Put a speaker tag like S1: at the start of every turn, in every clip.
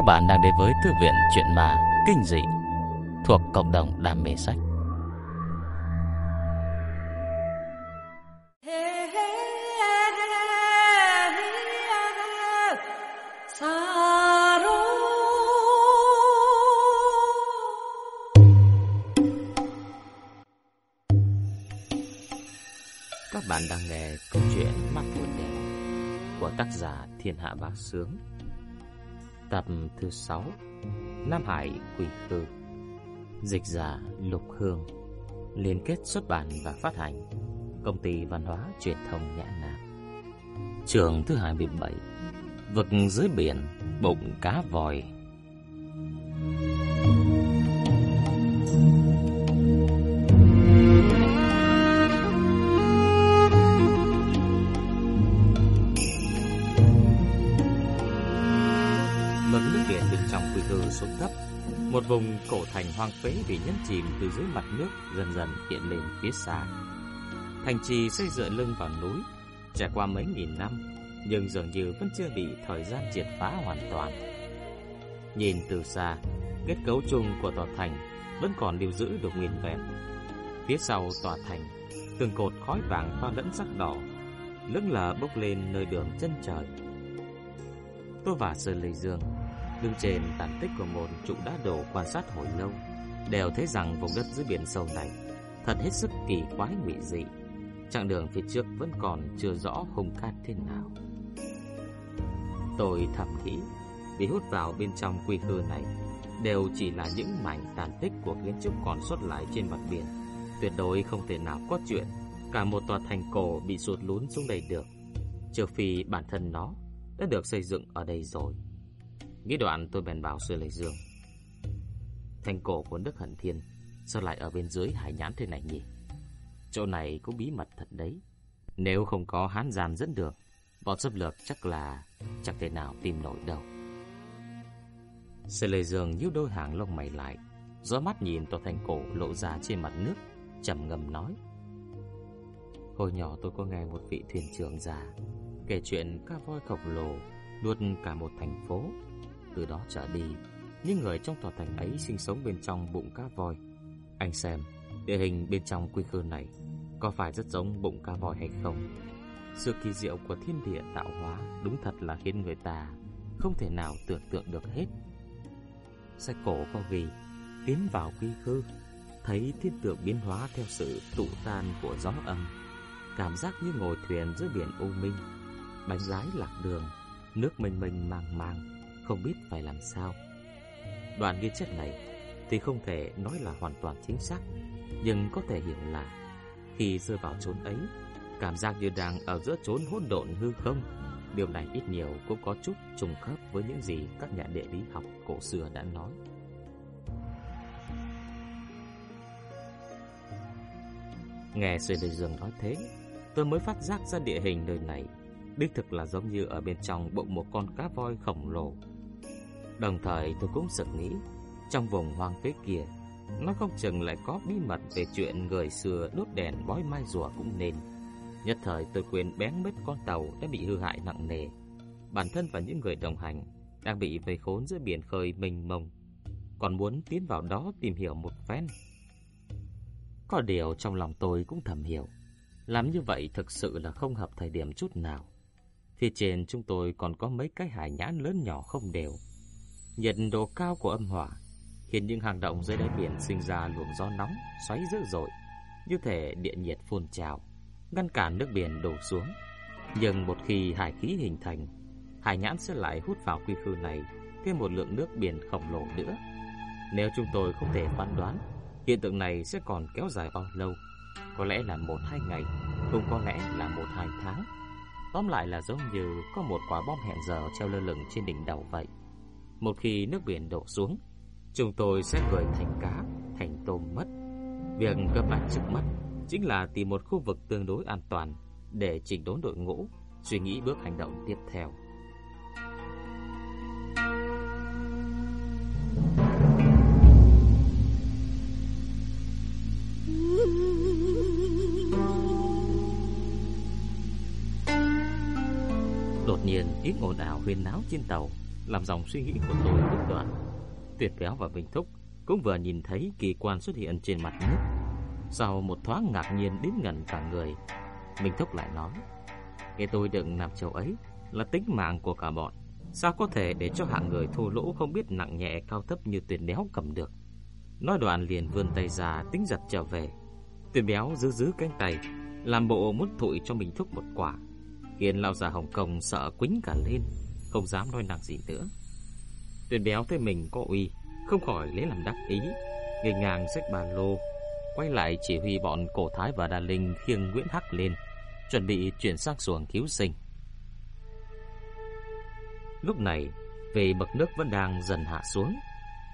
S1: Các bạn đang đến với Thư viện Chuyện Ma Kinh Dị thuộc cộng đồng đam mê sách. Các bạn đang nghe câu chuyện Mắt buồn Đèn của tác giả Thiên Hạ Bá Sướng Tập thứ 6 Nam Hải Quỷ Khư Dịch giả Lục Hương Liên kết xuất bản và phát hành Công ty Văn hóa Truyền thông Nhã Nam. Trường thứ 27 Vực dưới biển Bụng cá vòi Mực xuống thấp, Một vùng cổ thành hoang phế bị nhấn chìm từ dưới mặt nước dần dần hiện lên phía xa. Thành trì xây dựa lưng vào núi, Trải qua mấy nghìn năm, Nhưng dường như vẫn chưa bị thời gian triệt phá hoàn toàn. Nhìn từ xa, Kết cấu chung của tòa thành Vẫn còn lưu giữ được nguyên vẹn. Phía sau tòa thành Từng cột khói vàng pha lẫn sắc đỏ, Lững lờ bốc lên nơi đường chân trời. Tôi và Sơn Lê Dương đứng trên tàn tích của một trụ đá đổ quan sát hồi lâu, đều thấy rằng vùng đất dưới biển sâu này thật hết sức kỳ quái nguy dị. Chặng đường phía trước vẫn còn chưa rõ hung cát thế nào. Tôi thầm nghĩ, bị hút vào bên trong quy hư này đều chỉ là những mảnh tàn tích của kiến trúc còn sót lại trên mặt biển. Tuyệt đối không thể nào có chuyện cả một tòa thành cổ bị sụt lún xuống đây được, trừ phi bản thân nó đã được xây dựng ở đây rồi. Nghĩ đoạn tôi bèn bảo Sư Lê Dương. Thành cổ của Đức Hận Thiên sao lại ở bên dưới hải nhãn thế này nhỉ? Chỗ này có bí mật thật đấy. Nếu không có hán giam dẫn đường, bọn xâm lược chắc là chẳng thể nào tìm nổi đâu. Sư Lê Dương nhíu đôi hàng lông mày lại, gió mắt nhìn tòa thành cổ lộ ra trên mặt nước, trầm ngầm nói. Hồi nhỏ tôi có nghe một vị thuyền trưởng già kể chuyện cá voi khổng lồ nuốt cả một thành phố. Từ đó trở đi, những người trong tòa thành ấy sinh sống bên trong bụng cá voi. Anh xem, địa hình bên trong quy khư này có phải rất giống bụng cá voi hay không? Sự kỳ diệu của thiên địa tạo hóa đúng thật là khiến người ta không thể nào tưởng tượng được hết. Sách cổ có ghi, tiến vào quy khư, thấy thiên tượng biến hóa theo sự tụ tan của gió âm. Cảm giác như ngồi thuyền giữa biển u minh bánh lái lạc đường, nước mênh mênh mang mang, không biết phải làm sao. Đoạn ghi chép này thì không thể nói là hoàn toàn chính xác, nhưng có thể hiểu là khi rơi vào chốn ấy, cảm giác như đang ở giữa chốn hỗn độn hư không. Điều này ít nhiều cũng có chút trùng khớp với những gì các nhà địa lý học cổ xưa đã nói. Nghe Sư Lê Dương nói thế, tôi mới phát giác ra địa hình nơi này đích thực là giống như ở bên trong bụng một con cá voi khổng lồ. Đồng thời tôi cũng sực nghĩ, trong vùng hoang phế kia, nó không chừng lại có bí mật về chuyện người xưa đốt đèn bói mai rùa cũng nên. Nhất thời tôi quên bén mất con tàu đã bị hư hại nặng nề. Bản thân và những người đồng hành đang bị vây khốn giữa biển khơi mênh mông, còn muốn tiến vào đó tìm hiểu một phen. Có điều trong lòng tôi cũng thầm hiểu, làm như vậy thực sự là không hợp thời điểm chút nào. Phía trên chúng tôi còn có mấy cái hải nhãn lớn nhỏ không đều. Nhiệt độ cao của âm hỏa khiến những hang động dưới đáy biển sinh ra luồng gió nóng xoáy dữ dội, như thể địa nhiệt phun trào, ngăn cản nước biển đổ xuống. Nhưng một khi hải khí hình thành, hải nhãn sẽ lại hút vào quy khư này thêm một lượng nước biển khổng lồ nữa. Nếu chúng tôi không thể phán đoán, hiện tượng này sẽ còn kéo dài bao lâu? Có lẽ là một hai ngày, cũng có lẽ là một hai tháng. Tóm lại là giống như có một quả bom hẹn giờ treo lơ lửng trên đỉnh đầu vậy. Một khi nước biển đổ xuống, chúng tôi sẽ gửi thành cá, thành tôm mất. Việc cấp bách trước mắt chính là tìm một khu vực tương đối an toàn để chỉnh đốn đội ngũ, suy nghĩ bước hành động tiếp theo. Đột nhiên tiếng ồn ào huyên náo trên tàu làm dòng suy nghĩ của tôi đứt đoạn. Tuyệt béo và Vinh Thúc cũng vừa nhìn thấy kỳ quan xuất hiện trên mặt nước. Sau một thoáng ngạc nhiên đến ngẩn cả người, Minh Thúc lại nói: "Nghe tôi đừng làm châu ấy là tính mạng của cả bọn, sao có thể để cho hạng người thô lỗ không biết nặng nhẹ cao thấp như tuyển béo cầm được?" Nói đoạn liền vươn tay ra tính giật trở về. Tuyển béo giữ giữ cánh tay, làm bộ muốn thụi cho Minh Thúc một quả. Khiến lao già Hồng Kông sợ quính cả lên, không dám nói năng gì nữa. Tuyền béo thấy mình có uy, không khỏi lấy làm đắc ý, nghênh ngang xách ba lô, quay lại chỉ huy bọn cổ thái và đa linh khiêng Nguyễn Hắc lên, chuẩn bị chuyển sang xuồng cứu sinh. Lúc này, về bậc nước vẫn đang dần hạ xuống,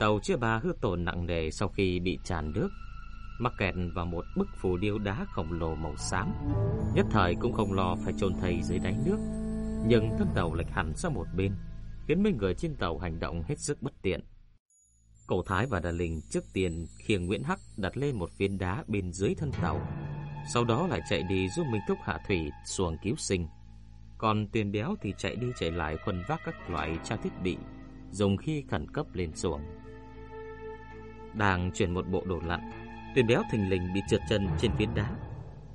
S1: tàu chưa ba hư tổn nặng nề sau khi bị tràn nước, mắc kẹt vào một bức phù điêu đá khổng lồ màu xám, nhất thời cũng không lo phải chôn thây dưới đáy nước, nhưng thân tàu lệch hẳn sang một bên, khiến mấy người trên tàu hành động hết sức bất tiện. Cổ Thái và Đà Linh trước tiên khiêng Nguyễn Hắc đặt lên một viên đá bên dưới thân tàu, sau đó lại chạy đi giúp Minh Thúc hạ thủy xuồng cứu sinh. Còn tiền béo thì chạy đi chạy lại khuân vác các loại trang thiết bị dùng khi khẩn cấp lên xuồng. Đang chuyển một bộ đồ lặn, tiền béo thình lình bị trượt chân trên phiến đá.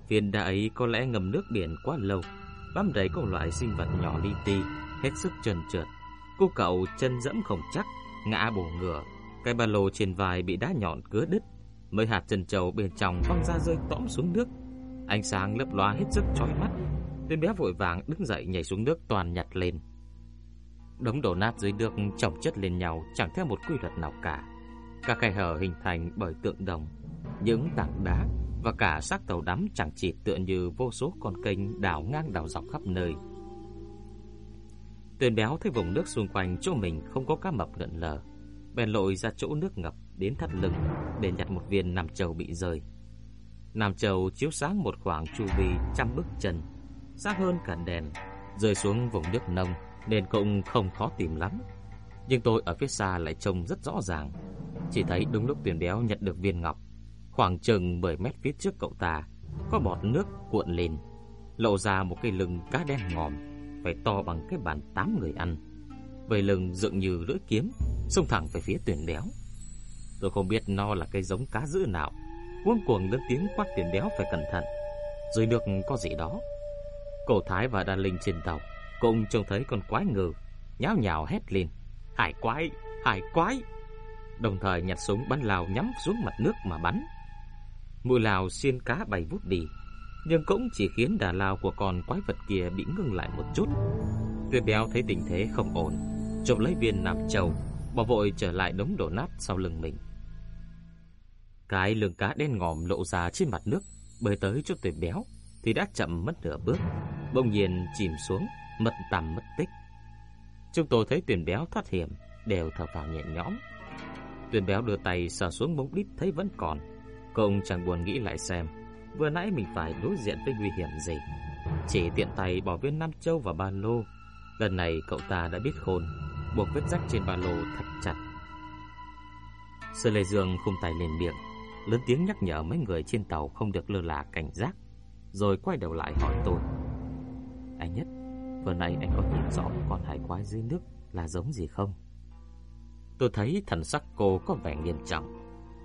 S1: Phiến đá ấy có lẽ ngầm nước biển quá lâu, bám đầy các loại sinh vật nhỏ li ti, hết sức trơn trượt. Cô cậu chân dẫm không chắc, ngã bổ ngửa cái ba lô trên vai bị đá nhọn cứa đứt, mấy hạt trân châu bên trong văng ra rơi tõm xuống nước. Ánh sáng lấp loa hết sức chói mắt. Tên bé vội vàng đứng dậy nhảy xuống nước toàn nhặt lên. Đống đổ nát dưới nước chồng chất lên nhau chẳng theo một quy luật nào cả. Các khe hở hình thành bởi tượng đồng, những tảng đá và cả xác tàu đắm chẳng chỉ tựa như vô số con kênh đảo ngang đảo dọc khắp nơi. Tuyền béo thấy vùng nước xung quanh chỗ mình không có cá mập lượn lờ, bèn lội ra chỗ nước ngập đến thắt lưng để nhặt một viên nằm trầu bị rơi. Nam châu chiếu sáng một khoảng chu vi trăm bước chân, sáng hơn cả đèn, rơi xuống vùng nước nông nên cũng không khó tìm lắm. Nhưng tôi ở phía xa lại trông rất rõ ràng, chỉ thấy đúng lúc Tuyền Béo nhận được viên ngọc, khoảng chừng 10 mét phía trước cậu ta có bọt nước cuộn lên, lộ ra một cái lưng cá đen ngòm, phải to bằng cái bàn tám người ăn. Vây lưng dựng như lưỡi kiếm, xông thẳng về phía tuyển béo. Tôi không biết nó là cái giống cá dữ nào, cuống cuồng lớn tiếng quát tuyển béo phải cẩn thận. Dưới được có gì đó. Cổ Thái và Đan Linh trên tàu cũng trông thấy con quái ngừ, nháo nhào hét lên. Hải quái, hải quái. Đồng thời nhặt súng bắn lao nhắm xuống mặt nước mà bắn. Mũi lào xiên cá bay vút đi, nhưng cũng chỉ khiến đà lao của con quái vật kia bị ngưng lại một chút. Tuyệt béo thấy tình thế không ổn, chụp lấy viên nam châu Bỏ vội trở lại đống đổ nát sau lưng mình. Cái lưng cá đen ngòm lộ ra trên mặt nước Bơi tới chỗ tuyệt béo Thì đã chậm mất nửa bước Bỗng nhiên chìm xuống Mất tầm mất tích. Chúng tôi thấy tuyển béo thoát hiểm Đều thở phào nhẹ nhõm. Tuyển béo đưa tay sờ xuống bóng đít Thấy vẫn còn. Công chẳng buồn nghĩ lại xem Vừa nãy mình phải đối diện với nguy hiểm gì Chỉ tiện tay bỏ viên Nam Châu vào ba lô Lần này cậu ta đã biết khôn buộc vết rách trên ba lô thật chặt. Sư Lê Dương khum tay lên miệng, lớn tiếng nhắc nhở mấy người trên tàu không được lơ là cảnh giác, rồi quay đầu lại hỏi tôi. Anh Nhất, vừa nãy anh có nhìn rõ con hải quái dưới nước là giống gì không? Tôi thấy thần sắc cô có vẻ nghiêm trọng,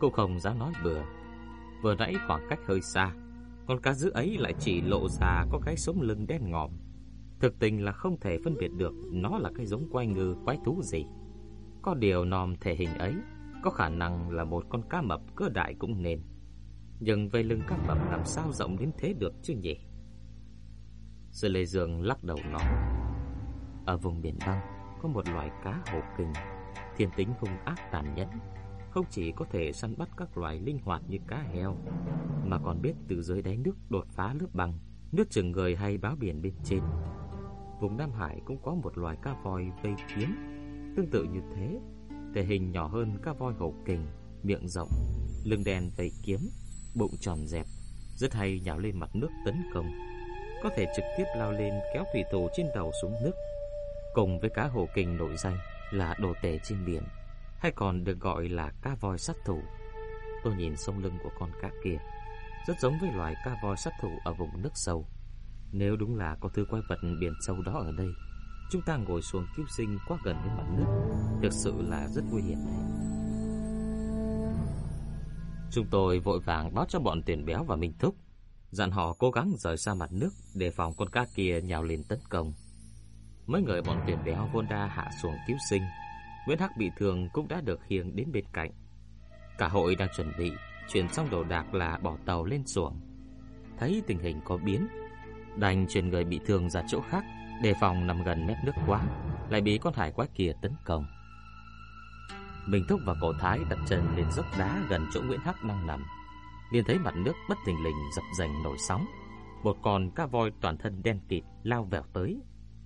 S1: cô không dám nói bừa. Vừa nãy khoảng cách hơi xa, con cá dữ ấy lại chỉ lộ ra có cái sống lưng đen ngòm Thực tình là không thể phân biệt được nó là cái giống quay ngư quái thú gì. Có điều nòm thể hình ấy có khả năng là một con cá mập cơ đại cũng nên. Nhưng vây lưng cá mập làm sao rộng đến thế được chứ nhỉ? Sư Lê Dương lắc đầu nói Ở vùng biển băng có một loài cá hổ kình Thiên tính hung ác tàn nhẫn không chỉ có thể săn bắt các loài linh hoạt như cá heo, Mà còn biết từ dưới đáy nước đột phá lớp băng Nước chừng người hay báo biển bên trên. Vùng Nam Hải cũng có một loài cá voi vây kiếm Tương tự như thế, Thể hình nhỏ hơn cá voi hổ kình, Miệng rộng, Lưng đen vây kiếm, Bụng tròn dẹp, Rất hay nhào lên mặt nước tấn công. Có thể trực tiếp lao lên kéo thủy tổ trên đầu xuống nước. Cùng với cá hổ kình nổi danh Là đồ tể trên biển. Hay còn được gọi là cá voi sát thủ. Tôi nhìn sông lưng của con cá kia, Rất giống với loài cá voi sát thủ ở vùng nước sâu. Nếu đúng là có thứ quái vật biển sâu đó ở đây, Chúng ta ngồi xuống cứu sinh quá gần với mặt nước, Thực sự là rất nguy hiểm đấy Chúng tôi vội vàng báo cho bọn tuyển béo và Minh Thúc, Dặn họ cố gắng rời xa mặt nước Để phòng con cá kia nhào lên tấn công. Mấy người bọn tuyển béo Honda hạ xuống cứu sinh Nguyễn Hắc bị thương cũng đã được khiêng đến bên cạnh. Cả hội đang chuẩn bị Chuyển xong đồ đạc là bỏ tàu lên xuồng. Thấy tình hình có biến, Đành chuyển người bị thương ra chỗ khác, Đề phòng nằm gần mép nước quá, Lại bị con hải quái kia tấn công. Minh Thúc và cổ Thái đặt chân lên dốc đá gần chỗ Nguyễn Hắc đang nằm, liền thấy mặt nước bất thình lình dập dành nổi sóng. Một con cá voi toàn thân đen kịt lao vèo tới,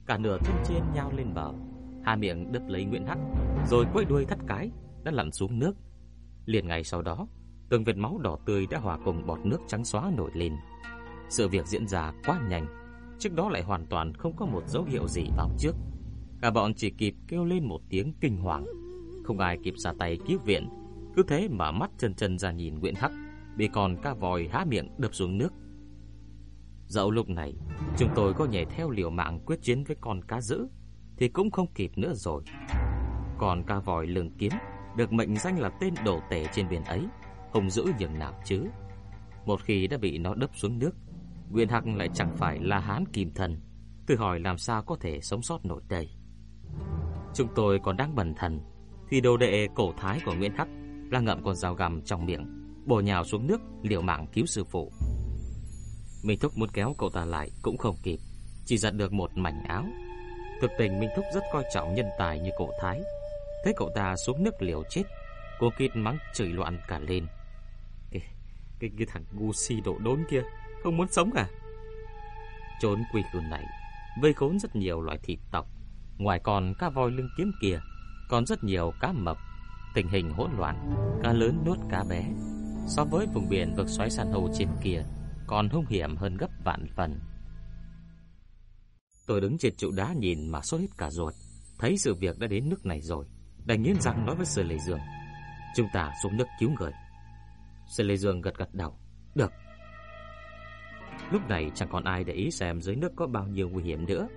S1: Cả nửa thân trên nhau lên bờ. Hà miệng đập lấy Nguyễn Hắc, Rồi quay đuôi thắt cái, Đã lặn xuống nước. Liền ngày sau đó Từng vệt máu đỏ tươi đã hòa cùng bọt nước trắng xóa nổi lên. Sự việc diễn ra quá nhanh, Trước đó lại hoàn toàn không có một dấu hiệu gì báo trước. Cả bọn chỉ kịp kêu lên một tiếng kinh hoàng. Không ai kịp ra tay cứu viện, Cứ thế mà mắt chân chân ra nhìn Nguyễn Hắc, Bị con cá vòi há miệng đập xuống nước. Dẫu lúc này, Chúng tôi có nhảy theo liều mạng quyết chiến với con cá dữ. Thì cũng không kịp nữa rồi. Còn ca vòi lường kiếm Được mệnh danh là tên đổ tể trên biển ấy Hùng dữ nhường nào chứ. Một khi đã bị nó đớp xuống nước, Nguyên Hắc lại chẳng phải là hán kim thần, Tự hỏi làm sao có thể sống sót nổi đây. Chúng tôi còn đang bần thần, Thì đồ đệ cổ thái của Nguyễn Hắc Là ngậm con dao găm trong miệng, Bổ nhào xuống nước liều mạng cứu sư phụ. Minh Thúc muốn kéo cậu ta lại Cũng không kịp, Chỉ giật được một mảnh áo Thực tình Minh Thúc rất coi trọng nhân tài như cậu thái. Thấy cậu ta xuống nước liều chết Cô Kít mắng chửi loạn cả lên. Cái, cái, cái thằng ngu si độ đốn kia Không muốn sống à? Trốn quy cừu này Vây khốn rất nhiều loại thịt tộc. Ngoài còn cá voi lưng kiếm kia Còn rất nhiều cá mập. Tình hình hỗn loạn Cá lớn nuốt cá bé. So với vùng biển vực xoáy san hô trên kia Còn hung hiểm hơn gấp vạn phần. Tôi đứng trên trụ đá nhìn mà sốt hết cả ruột. Thấy sự việc đã đến nước này rồi. Đành nghiến răng nói với Sư Lê Dương. Chúng ta xuống nước cứu người. Sư Lê Dương gật gật đầu. Được. Lúc này chẳng còn ai để ý xem dưới nước có bao nhiêu nguy hiểm nữa.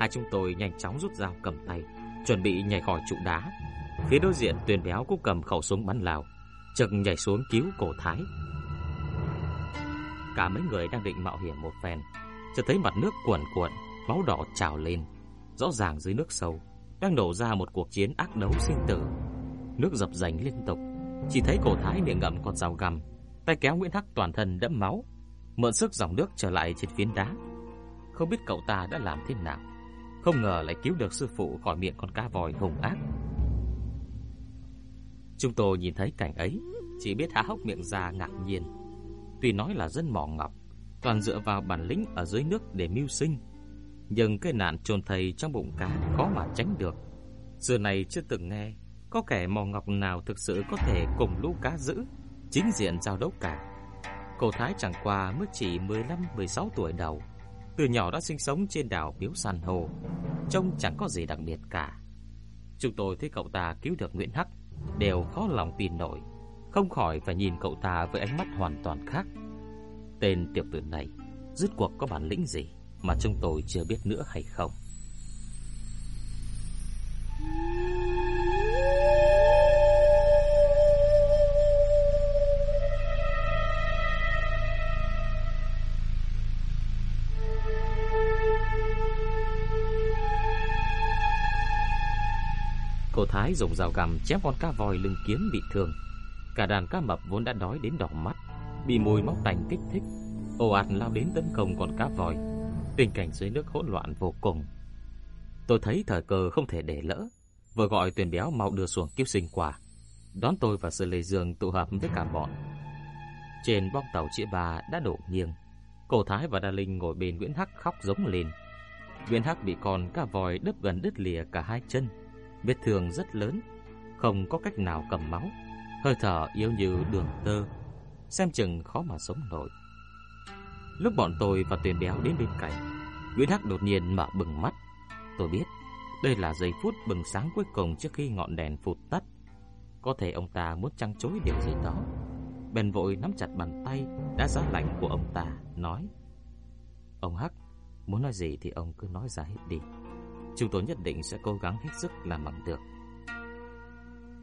S1: Hai chúng tôi nhanh chóng rút dao cầm tay, Chuẩn bị nhảy khỏi trụ đá. Phía đối diện tuyền béo cũng cầm khẩu súng bắn lào Chợt nhảy xuống cứu cổ thái. Cả mấy người đang định mạo hiểm một phen, Chợt thấy mặt nước cuồn cuộn. Máu đỏ trào lên. Rõ ràng dưới nước sâu, Đang nổ ra một cuộc chiến ác đấu sinh tử. Nước dập dành liên tục, Chỉ thấy cổ thái miệng ngậm con dao găm, Tay kéo Nguyễn Hắc toàn thân đẫm máu, Mượn sức dòng nước trở lại trên phiến đá. Không biết cậu ta đã làm thế nào, Không ngờ lại cứu được sư phụ khỏi miệng con cá vòi hùng ác. Chúng tôi nhìn thấy cảnh ấy, Chỉ biết há hốc miệng ra ngạc nhiên. Tuy nói là dân mỏ ngọc, Toàn dựa vào bản lĩnh ở dưới nước để mưu sinh nhưng cái nạn trồn thầy trong bụng cá Khó mà tránh được. Giờ này chưa từng nghe Có kẻ mò ngọc nào thực sự có thể cùng lũ cá giữ, Chính diện giao đấu cả. Cô Thái chẳng qua mới chỉ 15-16 tuổi đầu, Từ nhỏ đã sinh sống trên đảo Biếu San Hồ, Trông chẳng có gì đặc biệt cả. Chúng tôi thấy cậu ta cứu được Nguyễn Hắc, Đều khó lòng tin nổi, Không khỏi phải nhìn cậu ta với ánh mắt hoàn toàn khác. Tên tiểu tử này, Rốt cuộc có bản lĩnh gì? Mà chúng tôi chưa biết nữa hay không Cô Thái dùng dao găm chém con cá voi lưng kiếm bị thương. Cả đàn cá mập vốn đã đói đến đỏ mắt, bị mùi máu tanh kích thích, ồ ạt lao đến tấn công con cá voi. Tình cảnh dưới nước hỗn loạn vô cùng. Tôi thấy thời cơ không thể để lỡ, vừa gọi tuyển béo mau đưa xuồng cứu sinh qua. Đón tôi và Sư Lê Dương tụ hợp với cả bọn. Trên bong tàu chĩa bà đã đổ nghiêng. Cổ Thái và Đa Linh ngồi bên Nguyễn Hắc khóc giống lên. Nguyễn Hắc bị con cá vòi đứt gần đứt lìa cả hai chân. Vết thương rất lớn Không có cách nào cầm máu Hơi thở yếu như đường tơ Xem chừng khó mà sống nổi Lúc bọn tôi và tuyển béo đến bên cạnh, Nguyễn Hắc đột nhiên mở bừng mắt. Tôi biết, Đây là giây phút bừng sáng cuối cùng Trước khi ngọn đèn phụt tắt. Có thể ông ta muốn trăng chối điều gì đó. Bèn vội nắm chặt bàn tay Đã giá lạnh của ông ta, Nói, Ông Hắc, Muốn nói gì thì ông cứ nói ra hết đi. Chúng tôi nhất định sẽ cố gắng hết sức làm bằng được.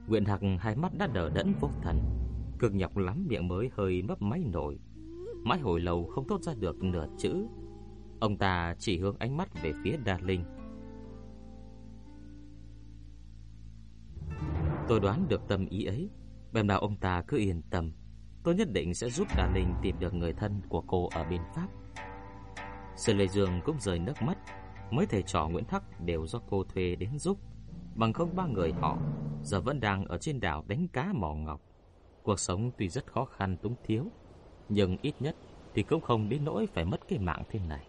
S1: Nguyễn Hạc hai mắt đã đờ đẫn vô thần, Cực nhọc lắm, miệng mới hơi mấp máy nổi. Mãi hồi lâu không thốt ra được nửa chữ. Ông ta chỉ hướng ánh mắt về phía Đa Linh. Tôi đoán được tâm ý ấy. Bèm nào ông ta cứ yên tâm. Tôi nhất định sẽ giúp Đa Linh tìm được người thân của cô ở bên Pháp. Sư Lê Dương cũng rời nước mắt. Mấy thầy trò Nguyễn Thắc đều do cô thuê đến giúp. Bằng không ba người họ Giờ vẫn đang ở trên đảo đánh cá mỏ ngọc. Cuộc sống tuy rất khó khăn túng thiếu nhưng ít nhất Thì cũng không đến nỗi phải mất cái mạng thế này.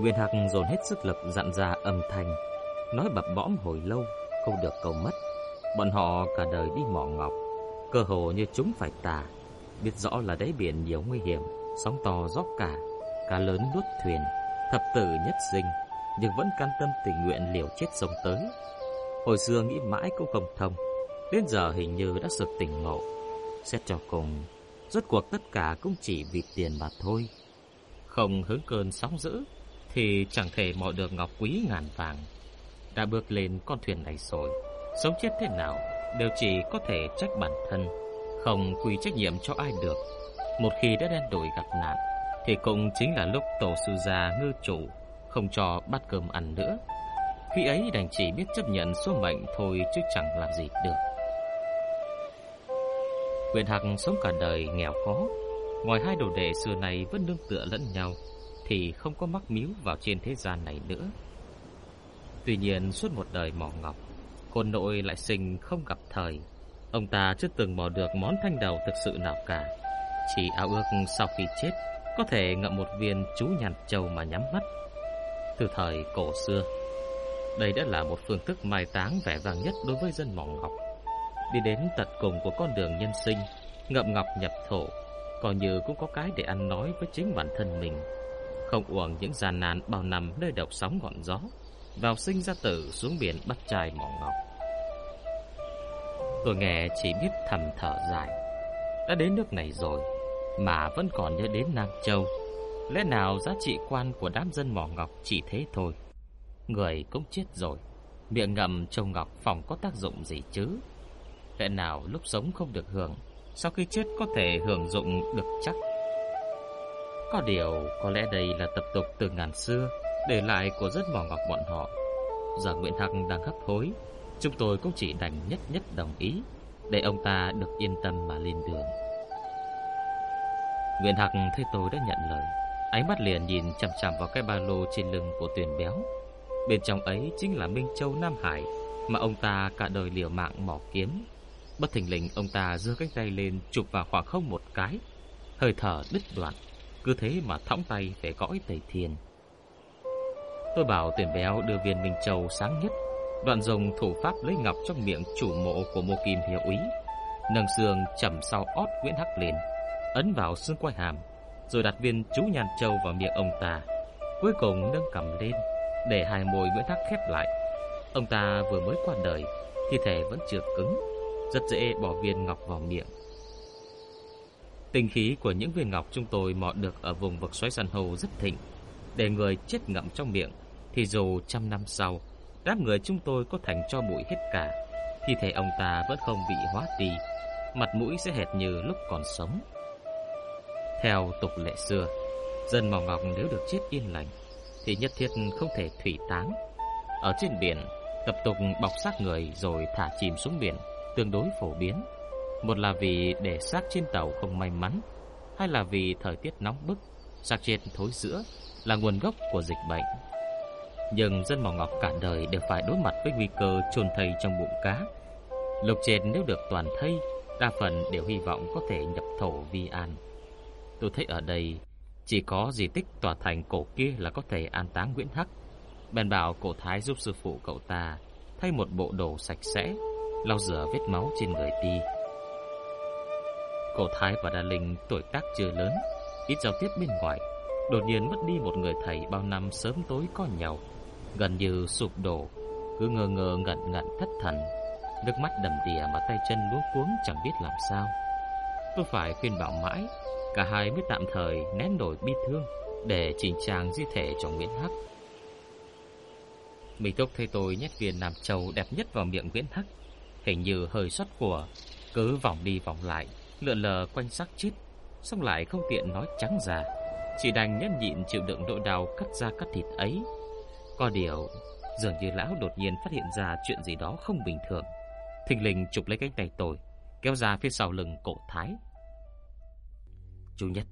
S1: Nguyên Hạc dồn hết sức lực dặn ra âm thanh, Nói bập bõm hồi lâu, Không được cầu mất. Bọn họ cả đời đi mỏ ngọc, Cơ hồ như chúng phải tà. Biết rõ là đáy biển nhiều nguy hiểm, Sóng to gió cả, Cá lớn nuốt thuyền, Thập tử nhất sinh, Nhưng vẫn can tâm tình nguyện liều chết sống tới. Hồi xưa nghĩ mãi cũng không thông, Đến giờ hình như đã sực tỉnh ngộ. Xét cho cùng, Rốt cuộc tất cả cũng chỉ vì tiền mà thôi. Không hứng cơn sóng dữ, Thì chẳng thể mò được ngọc quý ngàn vàng. Đã bước lên con thuyền này rồi, Sống chết thế nào Đều chỉ có thể trách bản thân, Không quy trách nhiệm cho ai được. Một khi đã đen đổi gặp nạn, Thì cũng chính là lúc tổ sư già ngư chủ Không cho bắt cơm ăn nữa. Khi ấy đành chỉ biết chấp nhận số mệnh thôi Chứ chẳng làm gì được. Quyền Hạc sống cả đời nghèo khó, Ngoài hai đồ đệ xưa này vẫn nương tựa lẫn nhau, Thì không có mắc miếu vào trên thế gian này nữa. Tuy nhiên, suốt một đời mỏ ngọc Côn nội lại sinh không gặp thời. Ông ta chưa từng mò được món thanh đầu thực sự nào cả. Chỉ ao ước sau khi chết, Có thể ngậm một viên chú nhàn châu mà nhắm mắt. Từ thời cổ xưa, Đây đã là một phương thức mai táng vẻ vang nhất đối với dân mỏ ngọc. Đi đến tận cùng của con đường nhân sinh Ngậm ngọc nhập thổ Coi như cũng có cái để ăn nói với chính bản thân mình Không uổng những gian nan bao năm nơi độc sóng ngọn gió vào sinh ra tử xuống biển bắt trai mỏ ngọc. Tôi nghe chỉ biết thầm thở dài. Đã đến nước này rồi mà vẫn còn nhớ đến Nam Châu. Lẽ nào giá trị quan của đám dân mỏ ngọc chỉ thế thôi? Người cũng chết rồi, miệng ngầm châu ngọc phòng có tác dụng gì chứ? Lẽ nào lúc sống không được hưởng, sau khi chết có thể hưởng dụng được chắc? Có điều, có lẽ đây là tập tục từ ngàn xưa để lại của rất mỏ ngọc bọn họ. Giờ Nguyễn Thạc đang hấp hối, chúng tôi cũng chỉ đành nhất nhất đồng ý để ông ta được yên tâm mà lên đường. Nguyễn Hằng thấy tôi đã nhận lời, ánh mắt liền nhìn chằm chằm vào cái ba lô trên lưng của Tuyền Béo. Bên trong ấy chính là Minh Châu Nam Hải mà ông ta cả đời liều mạng mỏ kiếm. Bất thình lình ông ta giơ cánh tay lên chụp vào khoảng không một cái, hơi thở đứt đoạn, cứ thế mà thõng tay về gõi tẩy thiền. Tôi bảo tuyển béo đưa viên Minh Châu sáng nhất Đoạn rồng thủ pháp lấy ngọc trong miệng chủ mộ của mô kim hiệu úy. Nâng xương chầm sau ót Nguyễn Hắc lên Ấn vào xương quai hàm Rồi đặt viên chú nhàn châu vào miệng ông ta. Cuối cùng nâng cầm lên Để hai môi Nguyễn Hắc khép lại. Ông ta vừa mới qua đời Thi thể vẫn chưa cứng. Rất dễ bỏ viên ngọc vào miệng. Tinh khí của những viên ngọc chúng tôi mọt được ở vùng vực xoáy san hô rất thịnh. Để người chết ngậm trong miệng, Thì dù trăm năm sau, Đám người chúng tôi có thành cho bụi hết cả. Thì thể ông ta vẫn không bị hóa đi, Mặt mũi sẽ hệt như lúc còn sống. Theo tục lệ xưa, Dân mỏ ngọc nếu được chết yên lành, Thì nhất thiết không thể thủy táng Ở trên biển, Tập tục bọc xác người rồi thả chìm xuống biển. Tương đối phổ biến Một là vì để xác trên tàu không may mắn hay là vì thời tiết nóng bức Xác chết thối giữa là nguồn gốc của dịch bệnh. Nhưng dân mỏ ngọc cả đời đều phải đối mặt với nguy cơ trồn thây trong bụng cá. Lục trên nếu được toàn thây, đa phần đều hy vọng có thể nhập thổ vi an. Tôi thấy ở đây chỉ có di tích tòa thành cổ kia là có thể an táng Nguyễn Hắc. Bèn bảo cổ thái giúp sư phụ cậu ta thay một bộ đồ sạch sẽ, lau rửa vết máu trên người ti, Cổ thái và Đa Linh tuổi tác chưa lớn, ít giao tiếp bên ngoài, Đột nhiên mất đi một người thầy bao năm sớm tối có nhau. Gần như sụp đổ Cứ ngơ ngơ ngẩn ngẩn thất thần. Nước mắt đầm đìa mà tay chân luống cuống chẳng biết làm sao. Tôi phải khuyên bảo mãi Cả hai mới tạm thời nén nổi bi thương Để chỉnh trang di thể cho Nguyễn Hắc. Mình Túc thấy tôi nhét viên Nam Châu đẹp nhất vào miệng Nguyễn Hắc. Hình như hơi xót của. Cứ vòng đi vòng lại, Lượn lờ quanh xác chết, Xong lại không tiện nói trắng ra. Chỉ đành nhẫn nhịn chịu đựng nỗi đau cắt da cắt thịt ấy. Có điều, Dường như lão đột nhiên phát hiện ra chuyện gì đó không bình thường. Thình lình chụp lấy cánh tay tôi, Kéo ra phía sau lưng cổ thái. Chú Nhất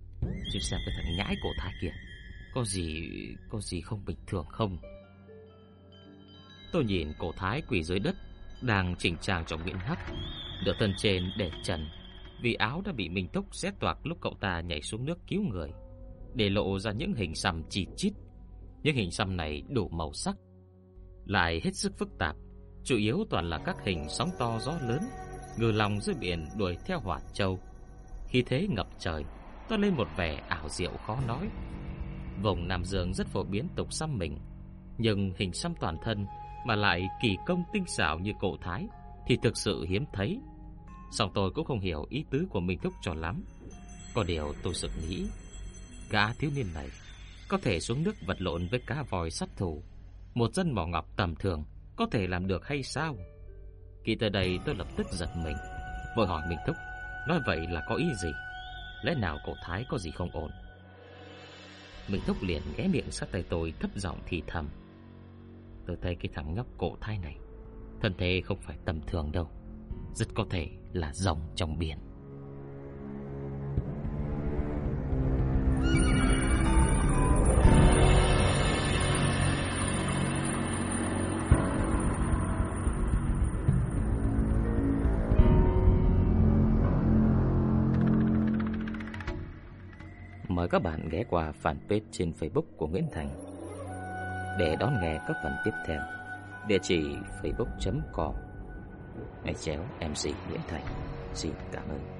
S1: Chú xem cái thằng nhãi cổ thái kia Có gì Có gì không bình thường không? Tôi nhìn cổ thái quỳ dưới đất đang chỉnh trang cho Nguyễn Hắc. Đỡ thân trên để trần, Vì áo đã bị Minh Túc xé toạc lúc cậu ta nhảy xuống nước cứu người, Để lộ ra những hình xăm chi chít. Những hình xăm này đủ màu sắc, Lại hết sức phức tạp, Chủ yếu toàn là các hình sóng to gió lớn, Ngư lòng dưới biển đuổi theo hỏa châu. Khi thế ngập trời, Toát lên một vẻ ảo diệu khó nói. Vùng Nam Dương rất phổ biến tục xăm mình, Nhưng hình xăm toàn thân mà lại kỳ công tinh xảo như cổ thái, Thì thực sự hiếm thấy. Song tôi cũng không hiểu ý tứ của Minh Thúc cho lắm. Có điều tôi sực nghĩ, Gã thiếu niên này Có thể xuống nước vật lộn với cá vòi sát thủ. Một dân mỏ ngọc tầm thường Có thể làm được hay sao? Khi tới đây tôi lập tức giật mình, Vội hỏi Minh Thúc, Nói vậy là có ý gì? Lẽ nào cổ thái có gì không ổn? Minh Thúc liền ghé miệng sát tay tôi thấp giọng thì thầm. Tôi thấy cái thằng nhóc cổ thai này, Thân thể không phải tầm thường đâu, Rất có thể là rồng trong biển. Mời các bạn ghé qua fanpage trên Facebook của Nguyễn Thành để đón nghe các phần tiếp theo. Địa chỉ facebook.com Ngày chéo MC Nguyễn Thành. Xin cảm ơn.